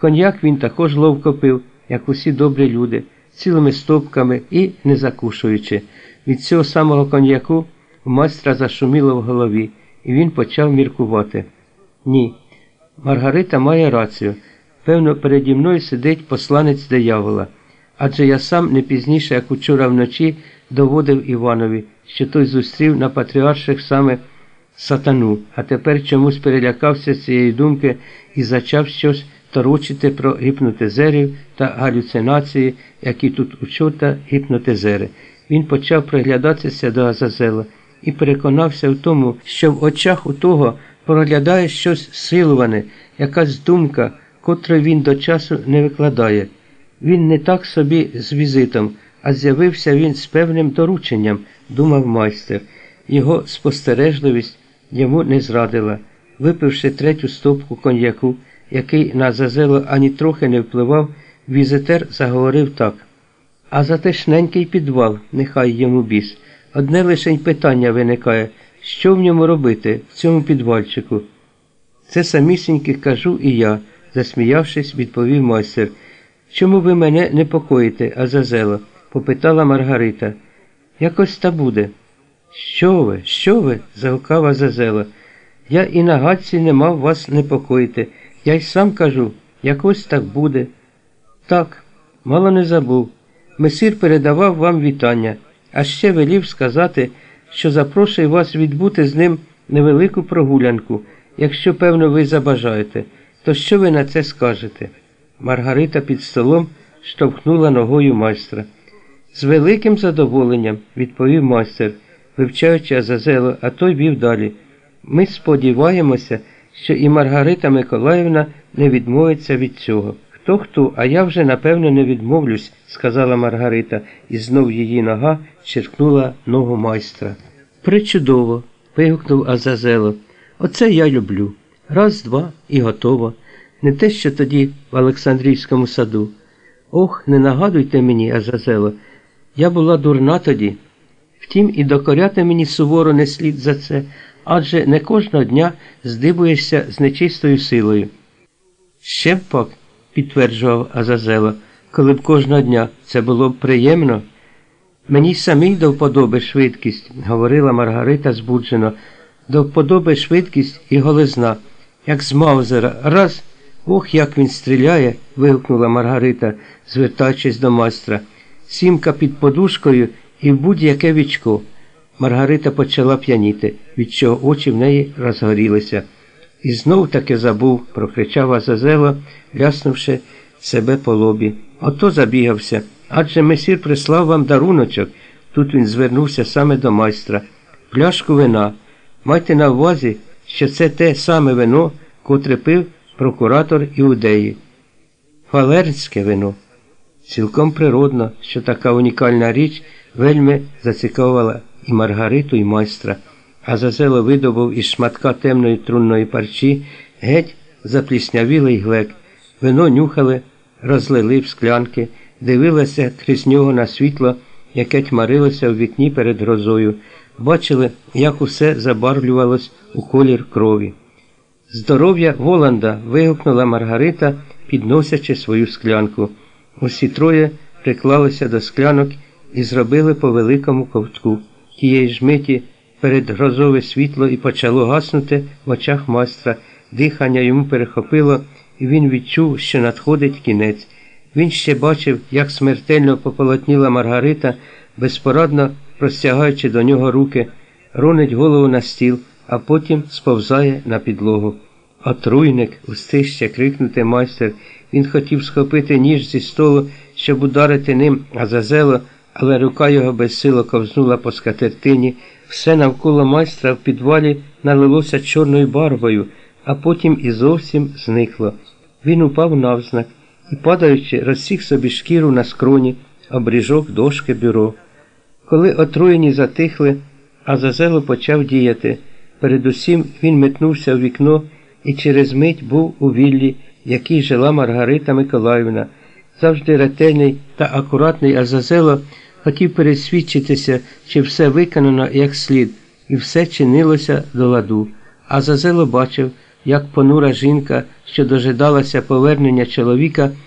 Коньяк він також ловко пив, як усі добрі люди, цілими стопками і не закушуючи. Від цього самого коньяку майстра зашуміло в голові, і він почав міркувати. Ні, Маргарита має рацію. Певно, переді мною сидить посланець диявола. Адже я сам не пізніше, як учора вночі, доводив Іванові, що той зустрів на патріарших саме сатану, а тепер чомусь перелякався цієї думки і зачав щось торочити про гіпнотизерів та галюцинації, які тут у чорта гіпнотизери. Він почав приглядатися до Азазела і переконався в тому, що в очах у того проглядає щось силуване, якась думка, котру він до часу не викладає. Він не так собі з візитом, а з'явився він з певним дорученням, думав майстер. Його спостережливість йому не зрадила. Випивши третю стопку коньяку, який на Зазело ані трохи не впливав, візитер заговорив так. А за тишненький підвал, нехай йому біс. Одне лише питання виникає, що в ньому робити, в цьому підвальчику. Це самісіньки кажу і я, засміявшись, відповів майстер. Чому ви мене непокоїте, Азазело? попитала Маргарита. Якось та буде. Що ви, що ви? загукав Азазело. Я і на гадці не мав вас непокоїти. Я й сам кажу, якось так буде. Так, мало не забув. Месир передавав вам вітання, а ще велів сказати, що запрошує вас відбути з ним невелику прогулянку, якщо, певно, ви забажаєте. То що ви на це скажете? Маргарита під столом штовхнула ногою майстра. З великим задоволенням, відповів майстер, вивчаючи Азазело, а той вів далі. Ми сподіваємося, що і Маргарита Миколаївна не відмовиться від цього. Хто хто, а я вже напевно не відмовлюсь, сказала Маргарита, і знов її нога черкнула ногу майстра. Причудово. вигукнув Азазело. Оце я люблю. Раз, два і готово. Не те, що тоді в Олександрійському саду. Ох, не нагадуйте мені, Азазело. Я була дурна тоді. Втім, і докоряти мені суворо не слід за це, адже не кожного дня здибуєшся з нечистою силою. Ще б пак, підтверджував Азазело, коли б кожного дня це було б приємно. Мені самій до вподоби швидкість, говорила Маргарита збуджено, до вподоби швидкість і голизна, як з Маузера. Раз. Ох, як він стріляє. вигукнула Маргарита, звертаючись до майстра. Сімка під подушкою і в будь-яке вічко. Маргарита почала п'яніти, від чого очі в неї розгорілися. І знов таки забув, прокричав Азазело, ляснувши себе по лобі. Ото забігався. Адже месір прислав вам даруночок. Тут він звернувся саме до майстра. Пляшку вина. Майте на увазі, що це те саме вино, котре пив прокуратор Іудеї. Фалернське вино. Цілком природно, що така унікальна річ вельми зацікавила і Маргариту, і майстра, а Зазело видобув із шматка темної трунної парчі геть запліснявілий глек. Вино нюхали, розлили в склянки, дивилися крізь нього на світло, яке тьмарилося в вікні перед грозою, бачили, як усе забарвлювалось у колір крові. Здоров'я Воланда. вигукнула Маргарита, підносячи свою склянку. Усі троє приклалися до склянок і зробили по великому ковтку. Тієї ж миті перед грозове світло і почало гаснути в очах майстра. Дихання йому перехопило, і він відчув, що надходить кінець. Він ще бачив, як смертельно пополотніла Маргарита, безпорадно простягаючи до нього руки, ронить голову на стіл, а потім сповзає на підлогу. Отруйник, устиг крикнути майстер. Він хотів схопити ніж зі столу, щоб ударити ним Азазело, але рука його безсило ковзнула по скатертині. Все навколо майстра в підвалі налилося чорною барвою, а потім і зовсім зникло. Він упав навзнак і, падаючи, розсіг собі шкіру на скроні, обріжок дошки бюро. Коли отруєні затихли, Азазело почав діяти. Передусім він метнувся в вікно і через мить був у віллі, в якій жила Маргарита Миколаївна. Завжди ретельний та акуратний Азазело хотів пересвідчитися, чи все виконано як слід, і все чинилося до ладу. Азазело бачив, як понура жінка, що дожидалася повернення чоловіка,